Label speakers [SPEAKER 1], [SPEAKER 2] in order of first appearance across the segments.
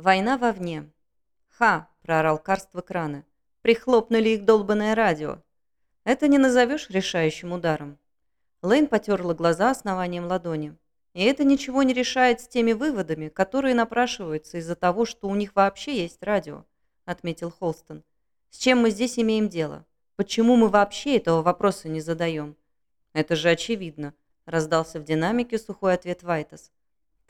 [SPEAKER 1] Война вовне. «Ха!» – проорал Карст в экраны. «Прихлопнули их долбанное радио. Это не назовешь решающим ударом». Лейн потерла глаза основанием ладони. И это ничего не решает с теми выводами, которые напрашиваются из-за того, что у них вообще есть радио, отметил Холстон. С чем мы здесь имеем дело? Почему мы вообще этого вопроса не задаем? Это же очевидно, раздался в динамике сухой ответ Вайтас.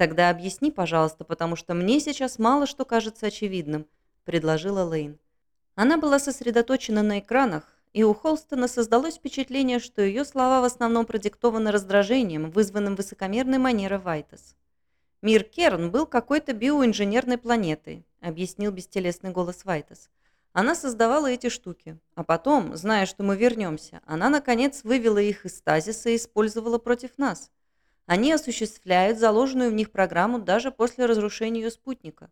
[SPEAKER 1] Тогда объясни, пожалуйста, потому что мне сейчас мало что кажется очевидным, предложила Лейн. Она была сосредоточена на экранах, и у Холстона создалось впечатление, что ее слова в основном продиктованы раздражением, вызванным высокомерной манерой Вайтас. «Мир Керн был какой-то биоинженерной планетой», объяснил бестелесный голос Вайтас. «Она создавала эти штуки, а потом, зная, что мы вернемся, она, наконец, вывела их из стазиса и использовала против нас. Они осуществляют заложенную в них программу даже после разрушения ее спутника.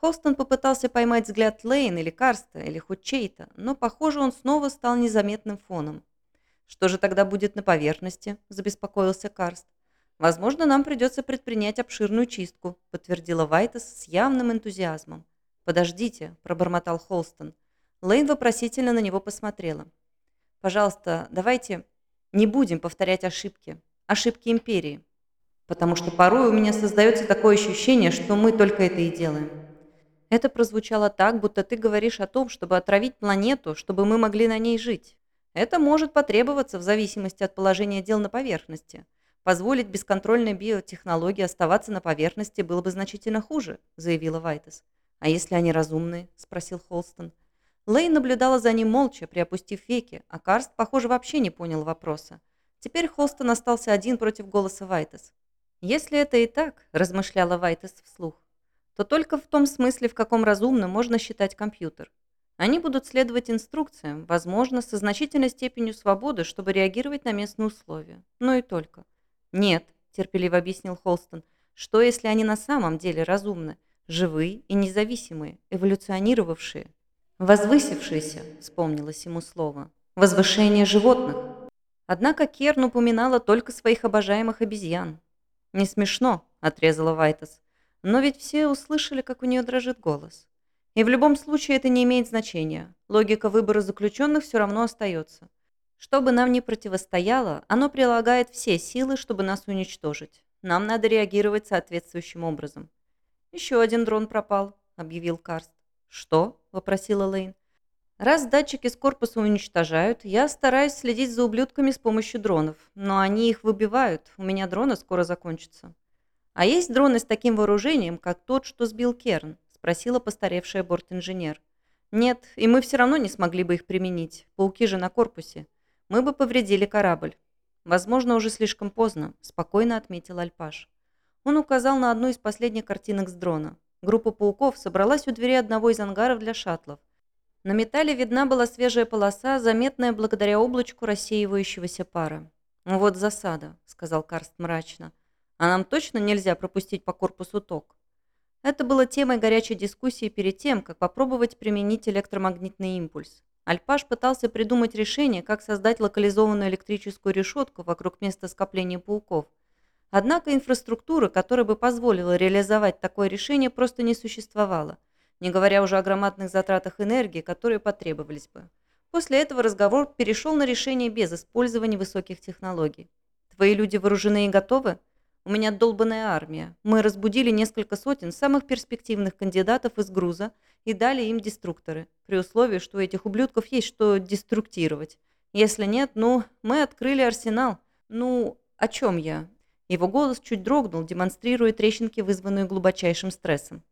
[SPEAKER 1] Холстон попытался поймать взгляд Лейн или Карста, или хоть чей-то, но, похоже, он снова стал незаметным фоном. «Что же тогда будет на поверхности?» – забеспокоился Карст. «Возможно, нам придется предпринять обширную чистку», – подтвердила Вайтас с явным энтузиазмом. «Подождите», – пробормотал Холстон. Лейн вопросительно на него посмотрела. «Пожалуйста, давайте не будем повторять ошибки. Ошибки Империи. Потому что порой у меня создается такое ощущение, что мы только это и делаем». Это прозвучало так, будто ты говоришь о том, чтобы отравить планету, чтобы мы могли на ней жить. Это может потребоваться в зависимости от положения дел на поверхности. Позволить бесконтрольной биотехнологии оставаться на поверхности было бы значительно хуже, заявила Вайтес. А если они разумные? спросил Холстон. Лей наблюдала за ним молча, приопустив веки, а Карст, похоже, вообще не понял вопроса. Теперь Холстон остался один против голоса Вайтес. «Если это и так», – размышляла Вайтес вслух, то только в том смысле, в каком разумно можно считать компьютер. Они будут следовать инструкциям, возможно, со значительной степенью свободы, чтобы реагировать на местные условия. Но и только. «Нет», – терпеливо объяснил Холстон, – «что если они на самом деле разумны, живые и независимые, эволюционировавшие?» «Возвысившиеся», – вспомнилось ему слово. «Возвышение животных». Однако Керн упоминала только своих обожаемых обезьян. «Не смешно», – отрезала Вайтас. Но ведь все услышали, как у нее дрожит голос. И в любом случае это не имеет значения. Логика выбора заключенных все равно остается. Что бы нам ни противостояло, оно прилагает все силы, чтобы нас уничтожить. Нам надо реагировать соответствующим образом. «Еще один дрон пропал», — объявил Карст. «Что?» — вопросила Лейн. «Раз датчики с корпуса уничтожают, я стараюсь следить за ублюдками с помощью дронов. Но они их выбивают. У меня дроны скоро закончатся». «А есть дроны с таким вооружением, как тот, что сбил Керн?» – спросила постаревшая борт-инженер. «Нет, и мы все равно не смогли бы их применить. Пауки же на корпусе. Мы бы повредили корабль». «Возможно, уже слишком поздно», – спокойно отметил Альпаш. Он указал на одну из последних картинок с дрона. Группа пауков собралась у двери одного из ангаров для шаттлов. На металле видна была свежая полоса, заметная благодаря облачку рассеивающегося пара. «Вот засада», – сказал Карст мрачно. А нам точно нельзя пропустить по корпусу ток? Это было темой горячей дискуссии перед тем, как попробовать применить электромагнитный импульс. Альпаш пытался придумать решение, как создать локализованную электрическую решетку вокруг места скопления пауков. Однако инфраструктура, которая бы позволила реализовать такое решение, просто не существовала, не говоря уже о громадных затратах энергии, которые потребовались бы. После этого разговор перешел на решение без использования высоких технологий. «Твои люди вооружены и готовы?» У меня долбанная армия. Мы разбудили несколько сотен самых перспективных кандидатов из груза и дали им деструкторы, при условии, что у этих ублюдков есть что деструктировать. Если нет, ну, мы открыли арсенал. Ну, о чем я? Его голос чуть дрогнул, демонстрируя трещинки, вызванные глубочайшим стрессом.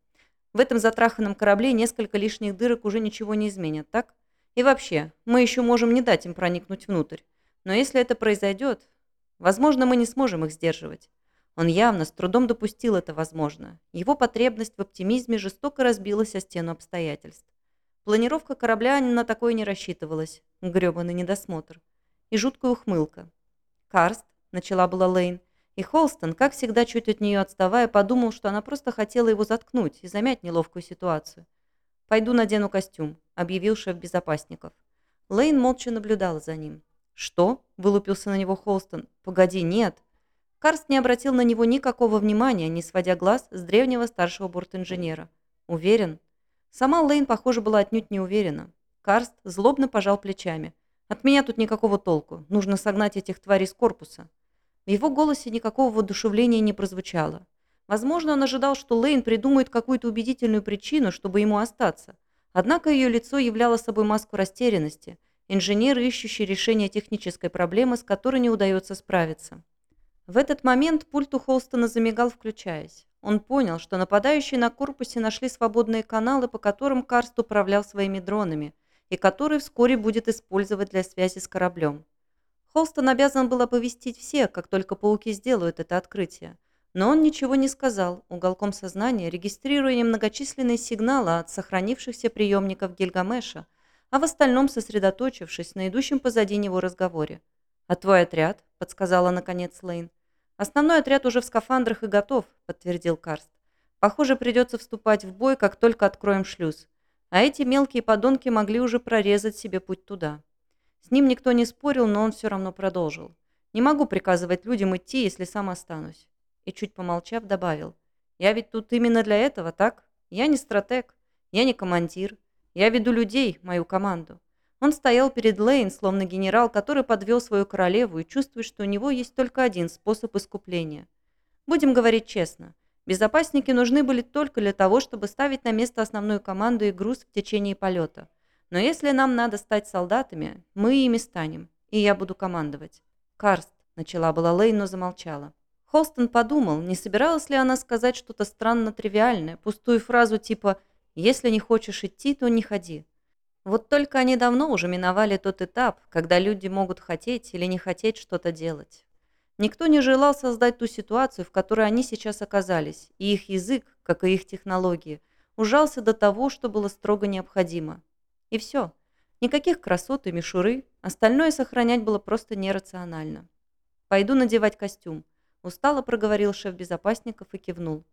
[SPEAKER 1] В этом затраханном корабле несколько лишних дырок уже ничего не изменят, так? И вообще, мы еще можем не дать им проникнуть внутрь. Но если это произойдет, возможно, мы не сможем их сдерживать. Он явно с трудом допустил это возможно. Его потребность в оптимизме жестоко разбилась о стену обстоятельств. Планировка корабля на такое не рассчитывалась. Грёбаный недосмотр. И жуткая ухмылка. «Карст», — начала была Лейн, и Холстон, как всегда чуть от нее отставая, подумал, что она просто хотела его заткнуть и замять неловкую ситуацию. «Пойду надену костюм», — объявил шеф безопасников. Лейн молча наблюдала за ним. «Что?» — вылупился на него Холстон. «Погоди, нет». Карст не обратил на него никакого внимания, не сводя глаз с древнего старшего бортинженера. Уверен? Сама Лейн, похоже, была отнюдь не уверена. Карст злобно пожал плечами. От меня тут никакого толку. Нужно согнать этих тварей с корпуса. В его голосе никакого воодушевления не прозвучало. Возможно, он ожидал, что Лейн придумает какую-то убедительную причину, чтобы ему остаться. Однако ее лицо являло собой маску растерянности, инженер, ищущий решение технической проблемы, с которой не удается справиться. В этот момент пульт у Холстона замигал, включаясь. Он понял, что нападающие на корпусе нашли свободные каналы, по которым Карст управлял своими дронами, и которые вскоре будет использовать для связи с кораблем. Холстон обязан был оповестить всех, как только пауки сделают это открытие. Но он ничего не сказал, уголком сознания регистрируя немногочисленные сигналы от сохранившихся приемников Гильгамеша, а в остальном сосредоточившись на идущем позади него разговоре. «А твой отряд?» – подсказала наконец Лейн. «Основной отряд уже в скафандрах и готов», – подтвердил Карст. «Похоже, придется вступать в бой, как только откроем шлюз. А эти мелкие подонки могли уже прорезать себе путь туда». С ним никто не спорил, но он все равно продолжил. «Не могу приказывать людям идти, если сам останусь и, чуть помолчав, добавил. «Я ведь тут именно для этого, так? Я не стратег, я не командир. Я веду людей, мою команду». Он стоял перед Лейн, словно генерал, который подвел свою королеву и чувствует, что у него есть только один способ искупления. Будем говорить честно. Безопасники нужны были только для того, чтобы ставить на место основную команду и груз в течение полета. Но если нам надо стать солдатами, мы ими станем, и я буду командовать. «Карст», — начала была Лейн, но замолчала. Холстон подумал, не собиралась ли она сказать что-то странно тривиальное, пустую фразу типа «если не хочешь идти, то не ходи». Вот только они давно уже миновали тот этап, когда люди могут хотеть или не хотеть что-то делать. Никто не желал создать ту ситуацию, в которой они сейчас оказались, и их язык, как и их технологии, ужался до того, что было строго необходимо. И все. Никаких красот и мишуры, остальное сохранять было просто нерационально. «Пойду надевать костюм», Устало проговорил шеф безопасников и кивнул.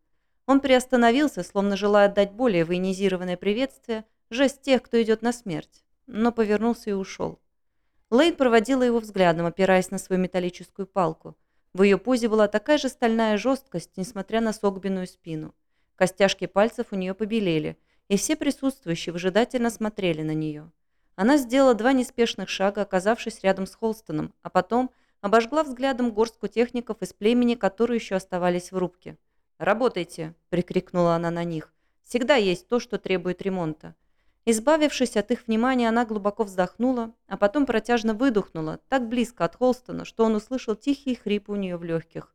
[SPEAKER 1] Он приостановился, словно желая отдать более военизированное приветствие, жест тех, кто идет на смерть, но повернулся и ушел. Лейд проводила его взглядом, опираясь на свою металлическую палку. В ее позе была такая же стальная жесткость, несмотря на согбенную спину. Костяшки пальцев у нее побелели, и все присутствующие выжидательно смотрели на нее. Она сделала два неспешных шага, оказавшись рядом с Холстоном, а потом – обожгла взглядом горстку техников из племени, которые еще оставались в рубке. «Работайте!» – прикрикнула она на них. «Всегда есть то, что требует ремонта». Избавившись от их внимания, она глубоко вздохнула, а потом протяжно выдохнула, так близко от Холстона, что он услышал тихий хрип у нее в легких.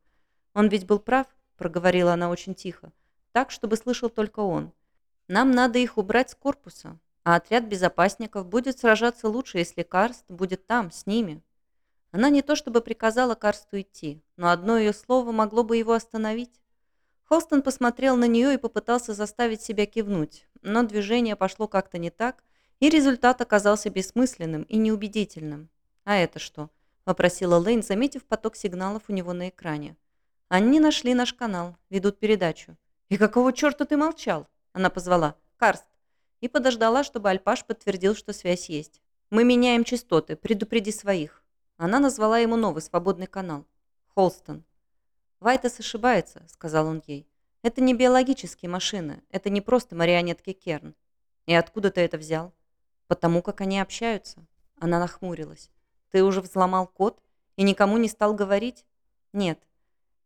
[SPEAKER 1] «Он ведь был прав», – проговорила она очень тихо, так, чтобы слышал только он. «Нам надо их убрать с корпуса, а отряд безопасников будет сражаться лучше, если Карст будет там, с ними». Она не то чтобы приказала Карсту идти, но одно ее слово могло бы его остановить. Холстон посмотрел на нее и попытался заставить себя кивнуть, но движение пошло как-то не так, и результат оказался бессмысленным и неубедительным. «А это что?» – вопросила Лейн, заметив поток сигналов у него на экране. «Они нашли наш канал, ведут передачу». «И какого черта ты молчал?» – она позвала. «Карст». И подождала, чтобы Альпаш подтвердил, что связь есть. «Мы меняем частоты, предупреди своих». Она назвала ему новый свободный канал. Холстон. «Вайтес ошибается», — сказал он ей. «Это не биологические машины. Это не просто марионетки Керн. И откуда ты это взял?» «Потому как они общаются». Она нахмурилась. «Ты уже взломал код и никому не стал говорить?» «Нет.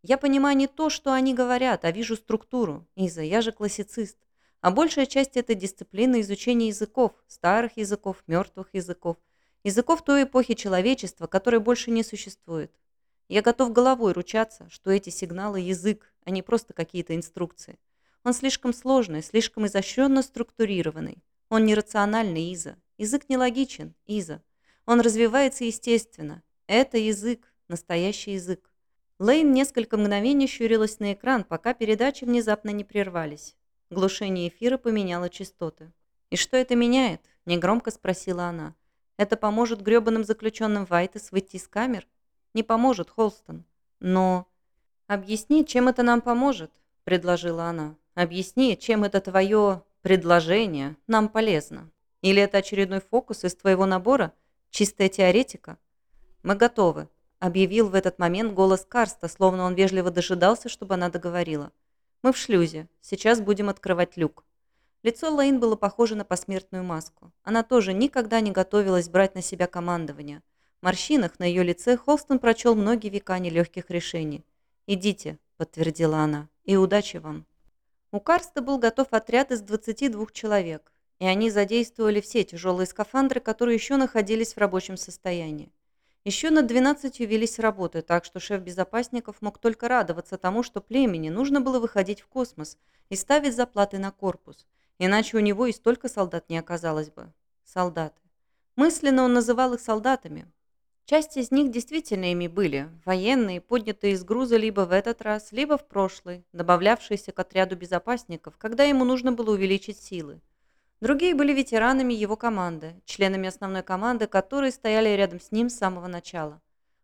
[SPEAKER 1] Я понимаю не то, что они говорят, а вижу структуру. Иза, я же классицист. А большая часть этой дисциплины изучения языков, старых языков, мертвых языков — Языков той эпохи человечества, которой больше не существует. Я готов головой ручаться, что эти сигналы – язык, а не просто какие-то инструкции. Он слишком сложный, слишком изощренно структурированный. Он нерациональный, Иза. Язык нелогичен, Иза. Он развивается естественно. Это язык, настоящий язык. Лейн несколько мгновений щурилась на экран, пока передачи внезапно не прервались. Глушение эфира поменяло частоты. «И что это меняет?» – негромко спросила она. Это поможет грёбаным заключенным Вайтес выйти из камер? Не поможет, Холстон. Но... «Объясни, чем это нам поможет», — предложила она. «Объясни, чем это твое предложение нам полезно. Или это очередной фокус из твоего набора? Чистая теоретика?» «Мы готовы», — объявил в этот момент голос Карста, словно он вежливо дожидался, чтобы она договорила. «Мы в шлюзе. Сейчас будем открывать люк». Лицо Лейн было похоже на посмертную маску. Она тоже никогда не готовилась брать на себя командование. В морщинах на ее лице Холстон прочел многие века нелегких решений. «Идите», — подтвердила она, — «и удачи вам». У Карста был готов отряд из 22 человек, и они задействовали все тяжелые скафандры, которые еще находились в рабочем состоянии. Еще над 12 велись работы, так что шеф безопасников мог только радоваться тому, что племени нужно было выходить в космос и ставить заплаты на корпус, иначе у него и столько солдат не оказалось бы. Солдаты. Мысленно он называл их солдатами. Часть из них действительно ими были, военные, поднятые из груза либо в этот раз, либо в прошлый, добавлявшиеся к отряду безопасников, когда ему нужно было увеличить силы. Другие были ветеранами его команды, членами основной команды, которые стояли рядом с ним с самого начала.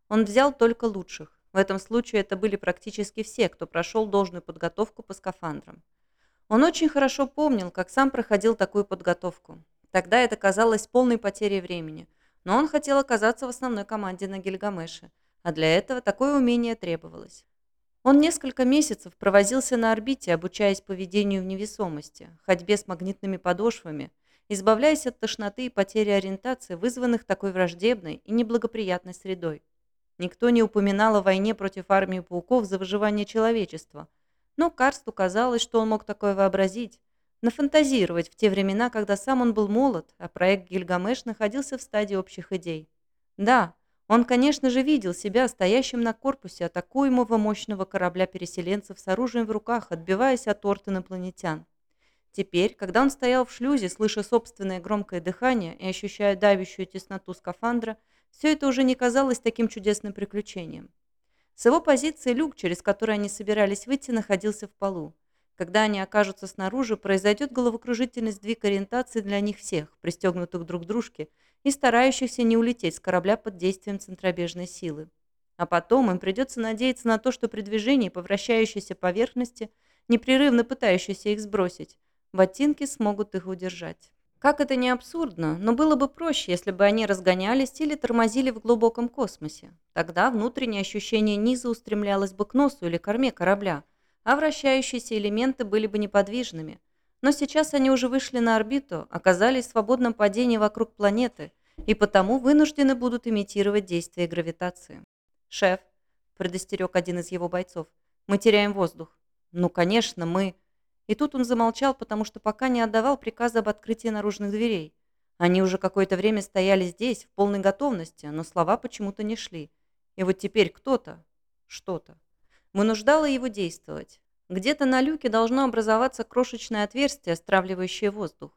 [SPEAKER 1] Он взял только лучших. В этом случае это были практически все, кто прошел должную подготовку по скафандрам. Он очень хорошо помнил, как сам проходил такую подготовку. Тогда это казалось полной потерей времени, но он хотел оказаться в основной команде на Гильгамеше, а для этого такое умение требовалось. Он несколько месяцев провозился на орбите, обучаясь поведению в невесомости, ходьбе с магнитными подошвами, избавляясь от тошноты и потери ориентации, вызванных такой враждебной и неблагоприятной средой. Никто не упоминал о войне против армии пауков за выживание человечества, но Карсту казалось, что он мог такое вообразить, нафантазировать в те времена, когда сам он был молод, а проект Гильгамеш находился в стадии общих идей. Да, он, конечно же, видел себя стоящим на корпусе атакуемого мощного корабля переселенцев с оружием в руках, отбиваясь от орд инопланетян. Теперь, когда он стоял в шлюзе, слыша собственное громкое дыхание и ощущая давящую тесноту скафандра, все это уже не казалось таким чудесным приключением. С его позиции люк, через который они собирались выйти, находился в полу. Когда они окажутся снаружи, произойдет головокружительный сдвиг ориентации для них всех, пристегнутых друг к дружке, и старающихся не улететь с корабля под действием центробежной силы. А потом им придется надеяться на то, что при движении по вращающейся поверхности, непрерывно пытающейся их сбросить, ботинки смогут их удержать. Как это не абсурдно, но было бы проще, если бы они разгонялись или тормозили в глубоком космосе. Тогда внутреннее ощущение низа устремлялось бы к носу или корме корабля, а вращающиеся элементы были бы неподвижными – но сейчас они уже вышли на орбиту, оказались в свободном падении вокруг планеты и потому вынуждены будут имитировать действие гравитации. «Шеф», – предостерег один из его бойцов, – «мы теряем воздух». «Ну, конечно, мы...» И тут он замолчал, потому что пока не отдавал приказа об открытии наружных дверей. Они уже какое-то время стояли здесь, в полной готовности, но слова почему-то не шли. И вот теперь кто-то, что-то, вынуждало его действовать. Где-то на люке должно образоваться крошечное отверстие, стравливающее воздух.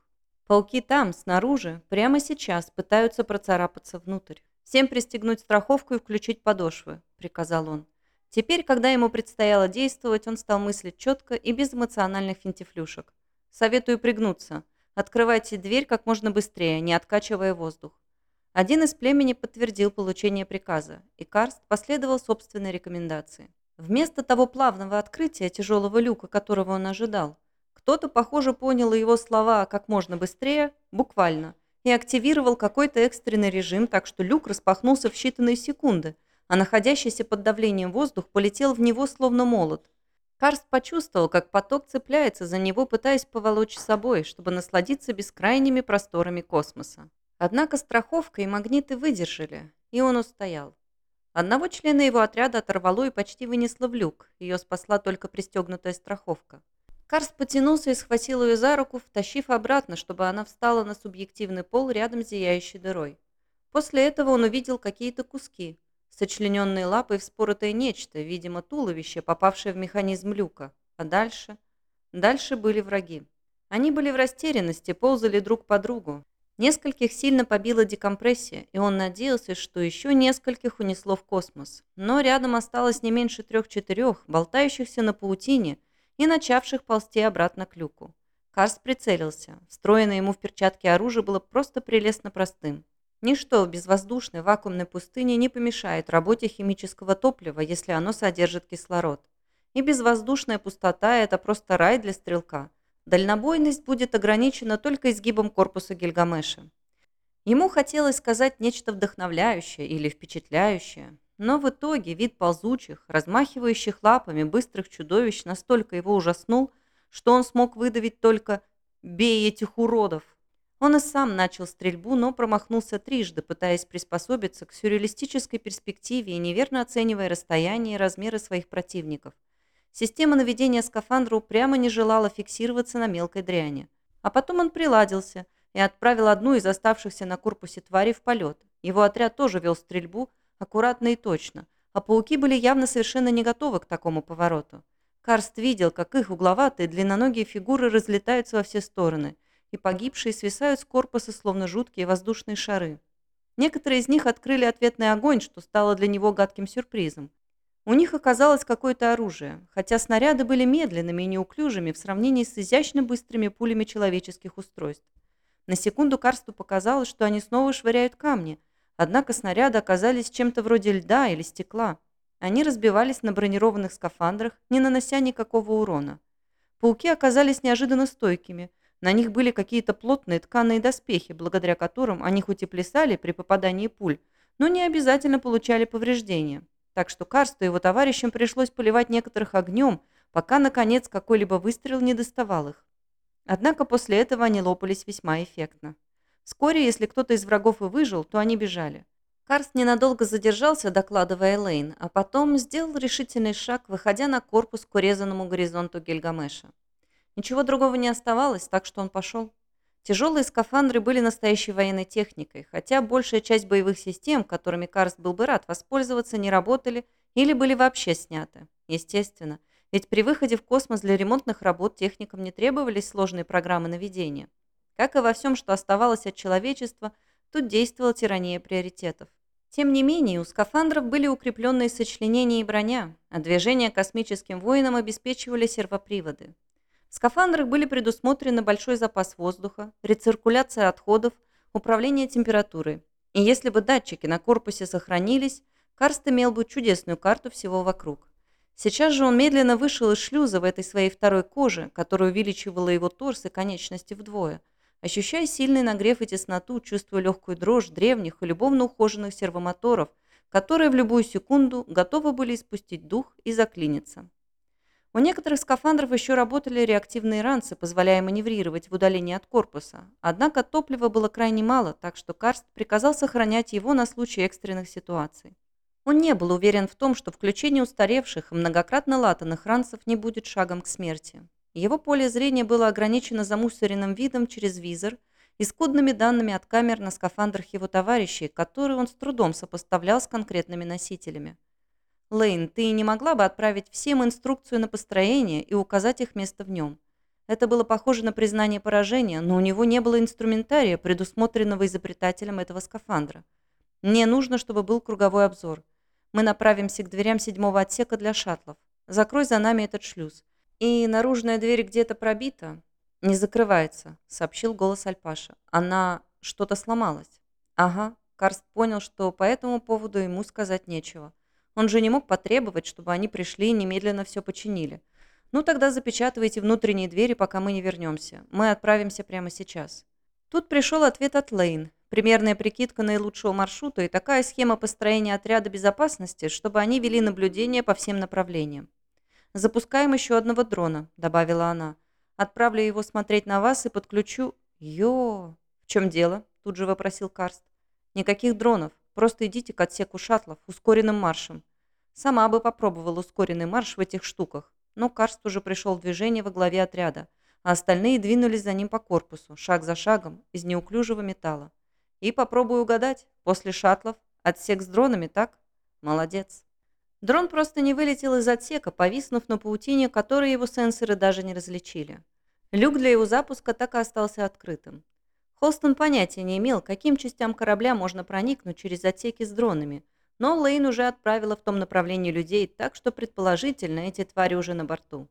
[SPEAKER 1] Пауки там, снаружи, прямо сейчас пытаются процарапаться внутрь. «Всем пристегнуть страховку и включить подошвы», – приказал он. Теперь, когда ему предстояло действовать, он стал мыслить четко и без эмоциональных финтифлюшек. «Советую пригнуться. Открывайте дверь как можно быстрее, не откачивая воздух». Один из племени подтвердил получение приказа, и Карст последовал собственной рекомендации. Вместо того плавного открытия тяжелого люка, которого он ожидал, кто-то, похоже, понял его слова как можно быстрее, буквально, и активировал какой-то экстренный режим, так что люк распахнулся в считанные секунды, а находящийся под давлением воздух полетел в него словно молот. Карст почувствовал, как поток цепляется за него, пытаясь поволочь собой, чтобы насладиться бескрайними просторами космоса. Однако страховка и магниты выдержали, и он устоял. Одного члена его отряда оторвало и почти вынесло в люк. Ее спасла только пристегнутая страховка. Карст потянулся и схватил ее за руку, втащив обратно, чтобы она встала на субъективный пол рядом с зияющей дырой. После этого он увидел какие-то куски, сочлененные лапой вспоротое нечто, видимо, туловище, попавшее в механизм люка. А дальше? Дальше были враги. Они были в растерянности, ползали друг по другу. Нескольких сильно побила декомпрессия, и он надеялся, что еще нескольких унесло в космос. Но рядом осталось не меньше трех-четырех, болтающихся на паутине и начавших ползти обратно к люку. Карс прицелился. Встроенное ему в перчатки оружие было просто прелестно простым. Ничто в безвоздушной вакуумной пустыне не помешает работе химического топлива, если оно содержит кислород. И безвоздушная пустота – это просто рай для стрелка – Дальнобойность будет ограничена только изгибом корпуса Гильгамеша. Ему хотелось сказать нечто вдохновляющее или впечатляющее, но в итоге вид ползучих, размахивающих лапами быстрых чудовищ настолько его ужаснул, что он смог выдавить только Бей этих уродов!» Он и сам начал стрельбу, но промахнулся трижды, пытаясь приспособиться к сюрреалистической перспективе и неверно оценивая расстояние и размеры своих противников. Система наведения скафандра упрямо не желала фиксироваться на мелкой дряни. А потом он приладился и отправил одну из оставшихся на корпусе тварей в полет. Его отряд тоже вел стрельбу, аккуратно и точно, а пауки были явно совершенно не готовы к такому повороту. Карст видел, как их угловатые длинноногие фигуры разлетаются во все стороны, и погибшие свисают с корпуса, словно жуткие воздушные шары. Некоторые из них открыли ответный огонь, что стало для него гадким сюрпризом. У них оказалось какое-то оружие, хотя снаряды были медленными и неуклюжими в сравнении с изящно быстрыми пулями человеческих устройств. На секунду Карсту показалось, что они снова швыряют камни, однако снаряды оказались чем-то вроде льда или стекла. Они разбивались на бронированных скафандрах, не нанося никакого урона. Пауки оказались неожиданно стойкими. На них были какие-то плотные тканые доспехи, благодаря которым они хоть и плясали при попадании пуль, но не обязательно получали повреждения. Так что Карсту и его товарищам пришлось поливать некоторых огнем, пока, наконец, какой-либо выстрел не доставал их. Однако после этого они лопались весьма эффектно. Вскоре, если кто-то из врагов и выжил, то они бежали. Карс ненадолго задержался, докладывая Лейн, а потом сделал решительный шаг, выходя на корпус к урезанному горизонту Гильгамеша. Ничего другого не оставалось, так что он пошел. Тяжелые скафандры были настоящей военной техникой, хотя большая часть боевых систем, которыми Карс был бы рад воспользоваться, не работали или были вообще сняты. Естественно, ведь при выходе в космос для ремонтных работ техникам не требовались сложные программы наведения. Как и во всем, что оставалось от человечества, тут действовала тирания приоритетов. Тем не менее, у скафандров были укрепленные сочленения и броня, а движение космическим воинам обеспечивали сервоприводы. В скафандрах были предусмотрены большой запас воздуха, рециркуляция отходов, управление температурой. И если бы датчики на корпусе сохранились, Карст имел бы чудесную карту всего вокруг. Сейчас же он медленно вышел из шлюза в этой своей второй коже, которая увеличивала его торс и конечности вдвое, ощущая сильный нагрев и тесноту, чувствуя легкую дрожь древних и любовно ухоженных сервомоторов, которые в любую секунду готовы были испустить дух и заклиниться. У некоторых скафандров еще работали реактивные ранцы, позволяя маневрировать в удалении от корпуса. Однако топлива было крайне мало, так что Карст приказал сохранять его на случай экстренных ситуаций. Он не был уверен в том, что включение устаревших и многократно латанных ранцев не будет шагом к смерти. Его поле зрения было ограничено замусоренным видом через визор и скудными данными от камер на скафандрах его товарищей, которые он с трудом сопоставлял с конкретными носителями. «Лейн, ты не могла бы отправить всем инструкцию на построение и указать их место в нем?» Это было похоже на признание поражения, но у него не было инструментария, предусмотренного изобретателем этого скафандра. Мне нужно, чтобы был круговой обзор – мы направимся к дверям седьмого отсека для шаттлов. Закрой за нами этот шлюз. И наружная дверь где-то пробита. Не закрывается, сообщил голос Альпаша. Она что-то сломалась. Ага. Карст понял, что по этому поводу ему сказать нечего. Он же не мог потребовать, чтобы они пришли и немедленно все починили. Ну тогда запечатывайте внутренние двери, пока мы не вернемся. Мы отправимся прямо сейчас. Тут пришел ответ от Лейн. Примерная прикидка наилучшего маршрута и такая схема построения отряда безопасности, чтобы они вели наблюдение по всем направлениям. «Запускаем еще одного дрона», — добавила она. «Отправлю его смотреть на вас и подключу...» «Ё! В чем дело?» — тут же вопросил Карст. «Никаких дронов. Просто идите к отсеку шаттлов ускоренным маршем». Сама бы попробовал ускоренный марш в этих штуках, но Карст уже пришел в движение во главе отряда, а остальные двинулись за ним по корпусу, шаг за шагом, из неуклюжего металла. И попробую угадать. После шаттлов отсек с дронами, так? Молодец. Дрон просто не вылетел из отсека, повиснув на паутине, которой его сенсоры даже не различили. Люк для его запуска так и остался открытым. Холстон понятия не имел, каким частям корабля можно проникнуть через отсеки с дронами, но Лейн уже отправила в том направлении людей, так что предположительно эти твари уже на борту.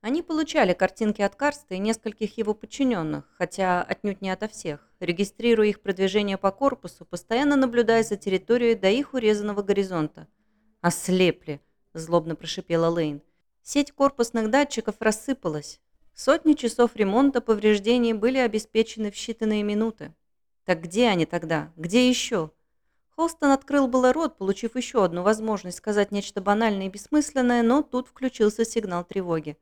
[SPEAKER 1] Они получали картинки от Карста и нескольких его подчиненных, хотя отнюдь не ото всех, регистрируя их продвижение по корпусу, постоянно наблюдая за территорией до их урезанного горизонта. «Ослепли!» – злобно прошипела Лейн. Сеть корпусных датчиков рассыпалась. Сотни часов ремонта повреждений были обеспечены в считанные минуты. Так где они тогда? Где еще? Холстон открыл было рот, получив еще одну возможность сказать нечто банальное и бессмысленное, но тут включился сигнал тревоги.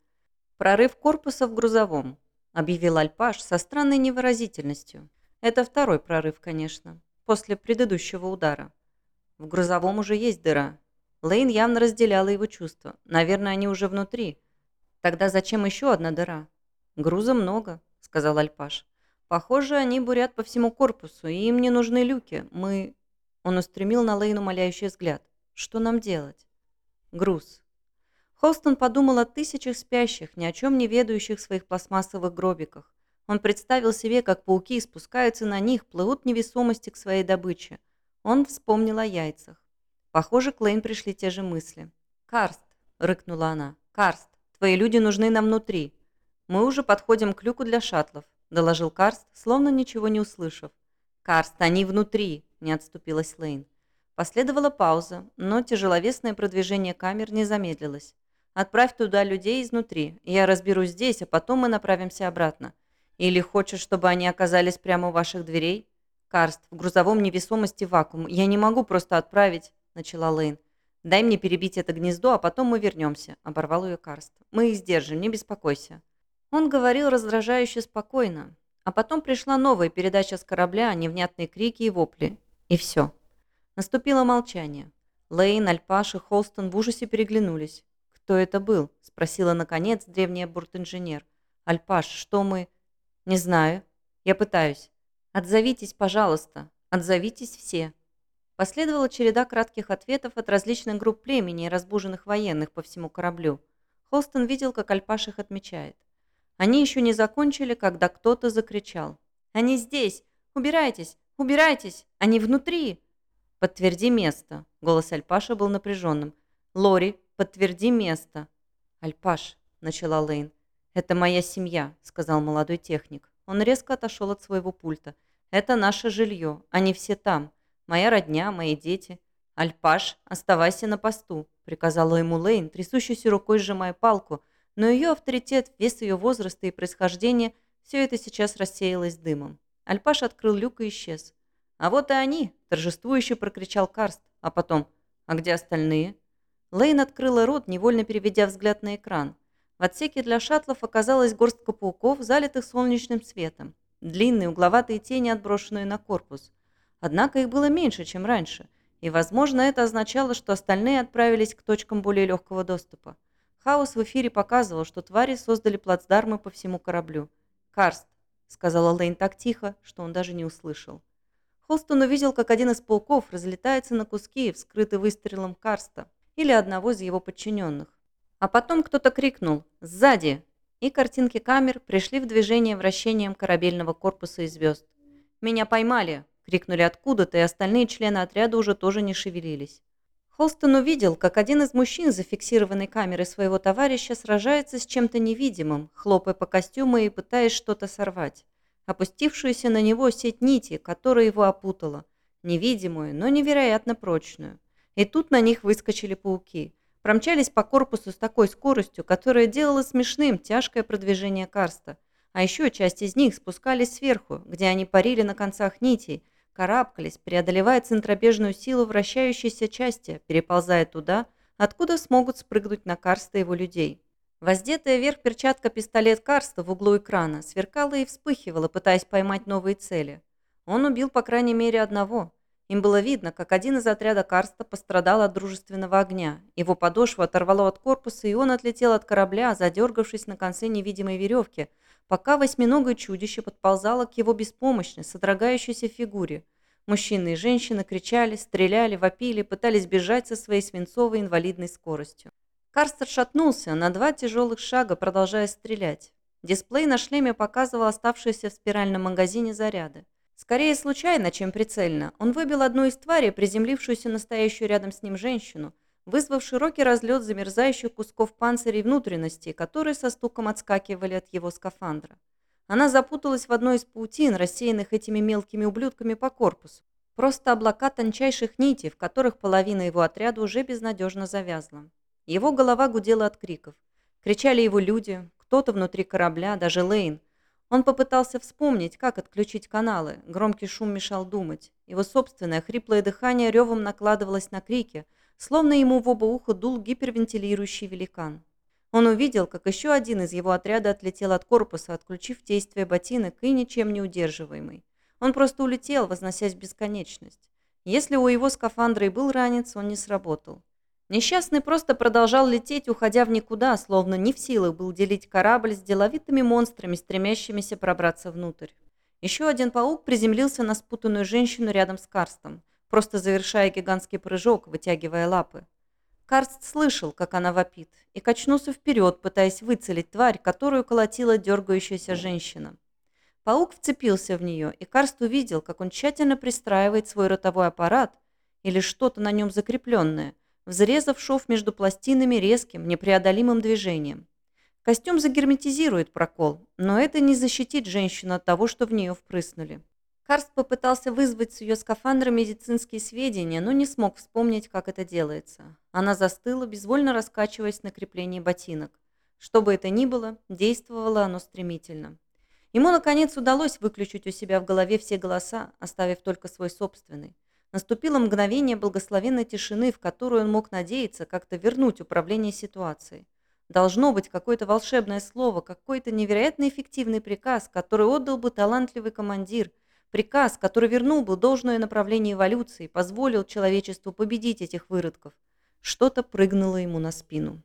[SPEAKER 1] Прорыв корпуса в грузовом. объявил Альпаш со странной невыразительностью. Это второй прорыв, конечно, после предыдущего удара. В грузовом уже есть дыра. Лейн явно разделяла его чувства. Наверное, они уже внутри. Тогда зачем еще одна дыра? Груза много, сказал Альпаш. Похоже, они бурят по всему корпусу, и им не нужны люки. Мы... Он устремил на Лейн умоляющий взгляд. Что нам делать? Груз. Холстон подумал о тысячах спящих, ни о чем не ведающих своих пластмассовых гробиках. Он представил себе, как пауки спускаются на них, плывут невесомости к своей добыче. Он вспомнил о яйцах. Похоже, к Лейн пришли те же мысли. «Карст!» – рыкнула она. «Карст, твои люди нужны нам внутри. Мы уже подходим к люку для шаттлов», – доложил Карст, словно ничего не услышав. «Карст, они внутри!» – не отступилась Лейн. Последовала пауза, но тяжеловесное продвижение камер не замедлилось. Отправь туда людей изнутри. Я разберусь здесь, а потом мы направимся обратно. Или хочешь, чтобы они оказались прямо у ваших дверей? Карст, в грузовом невесомости вакуум. Я не могу просто отправить, начала Лейн. Дай мне перебить это гнездо, а потом мы вернемся, оборвал ее Карст. Мы их сдержим, не беспокойся. Он говорил раздражающе спокойно. А потом пришла новая передача с корабля, невнятные крики и вопли. И все. Наступило молчание. Лейн, Альпаш и Холстон в ужасе переглянулись. «Кто это был?» – спросила, наконец, древняя бурт-инженер. «Альпаш, что мы...» «Не знаю. Я пытаюсь. Отзовитесь, пожалуйста. Отзовитесь все». Последовала череда кратких ответов от различных групп племени и разбуженных военных по всему кораблю. Холстон видел, как Альпаш их отмечает. Они еще не закончили, когда кто-то закричал. «Они здесь! Убирайтесь! Убирайтесь! Они внутри!» «Подтверди место!» Голос Альпаша был напряженным. «Лори, Подтверди место». «Альпаш», — начала Лейн. «Это моя семья», — сказал молодой техник. Он резко отошел от своего пульта. «Это наше жилье. Они все там. Моя родня, мои дети». «Альпаш, оставайся на посту», — приказала ему Лейн, трясущейся рукой сжимая палку, но ее авторитет, вес ее возраста и происхождения — все это сейчас рассеялось дымом. Альпаш открыл люк и исчез. «А вот и они!» – торжествующе прокричал Карст. А потом «А где остальные?» Лейн открыла рот, невольно переведя взгляд на экран. В отсеке для шаттлов оказалась горстка пауков, залитых солнечным светом. Длинные угловатые тени, отброшенные на корпус. Однако их было меньше, чем раньше, и, возможно, это означало, что остальные отправились к точкам более легкого доступа. Хаос в эфире показывал, что твари создали плацдармы по всему кораблю. «Карст», — сказала Лейн так тихо, что он даже не услышал. Холстон увидел, как один из пауков разлетается на куски, вскрытый выстрелом Карста или одного из его подчиненных. А потом кто-то крикнул «Сзади!» и картинки камер пришли в движение вращением корабельного корпуса и звезд. «Меня поймали!» – крикнули откуда-то, и остальные члены отряда уже тоже не шевелились. Холстон увидел, как один из мужчин, зафиксированной камерой своего товарища, сражается с чем-то невидимым, хлопая по костюму и пытаясь что-то сорвать. Опустившуюся на него сеть нити, которая его опутала. Невидимую, но невероятно прочную. И тут на них выскочили пауки. Промчались по корпусу с такой скоростью, которая делала смешным тяжкое продвижение Карста. А еще часть из них спускались сверху, где они парили на концах нитей, карабкались, преодолевая центробежную силу вращающейся части, переползая туда, откуда смогут спрыгнуть на Карста его людей. Воздетая вверх перчатка пистолет Карста в углу экрана сверкала и вспыхивала, пытаясь поймать новые цели. Он убил по крайней мере одного – им было видно, как один из отряда Карста пострадал от дружественного огня. Его подошву оторвало от корпуса, и он отлетел от корабля, задергавшись на конце невидимой веревки, пока восьминогое чудище подползало к его беспомощной, содрогающейся фигуре. Мужчины и женщины кричали, стреляли, вопили, пытались бежать со своей свинцовой инвалидной скоростью. Карст отшатнулся на два тяжелых шага, продолжая стрелять. Дисплей на шлеме показывал оставшиеся в спиральном магазине заряды. Скорее случайно, чем прицельно, он выбил одну из тварей, приземлившуюся настоящую рядом с ним женщину, вызвав широкий разлет замерзающих кусков панцирей внутренности, которые со стуком отскакивали от его скафандра. Она запуталась в одной из паутин, рассеянных этими мелкими ублюдками по корпусу. Просто облака тончайших нитей, в которых половина его отряда уже безнадежно завязла. Его голова гудела от криков. Кричали его люди, кто-то внутри корабля, даже Лейн – он попытался вспомнить, как отключить каналы. Громкий шум мешал думать. Его собственное хриплое дыхание ревом накладывалось на крики, словно ему в оба уха дул гипервентилирующий великан. Он увидел, как еще один из его отряда отлетел от корпуса, отключив действие ботинок и ничем не удерживаемый. Он просто улетел, возносясь в бесконечность. Если у его скафандра и был ранец, он не сработал. Несчастный просто продолжал лететь, уходя в никуда, словно не в силах был делить корабль с деловитыми монстрами, стремящимися пробраться внутрь. Еще один паук приземлился на спутанную женщину рядом с Карстом, просто завершая гигантский прыжок, вытягивая лапы. Карст слышал, как она вопит, и качнулся вперед, пытаясь выцелить тварь, которую колотила дергающаяся женщина. Паук вцепился в нее, и Карст увидел, как он тщательно пристраивает свой ротовой аппарат или что-то на нем закрепленное, взрезав шов между пластинами резким, непреодолимым движением. Костюм загерметизирует прокол, но это не защитит женщину от того, что в нее впрыснули. Карст попытался вызвать с ее скафандра медицинские сведения, но не смог вспомнить, как это делается. Она застыла, безвольно раскачиваясь на креплении ботинок. Что бы это ни было, действовало оно стремительно. Ему, наконец, удалось выключить у себя в голове все голоса, оставив только свой собственный. Наступило мгновение благословенной тишины, в которую он мог надеяться как-то вернуть управление ситуацией. Должно быть какое-то волшебное слово, какой-то невероятно эффективный приказ, который отдал бы талантливый командир, приказ, который вернул бы должное направление эволюции, позволил человечеству победить этих выродков. Что-то прыгнуло ему на спину.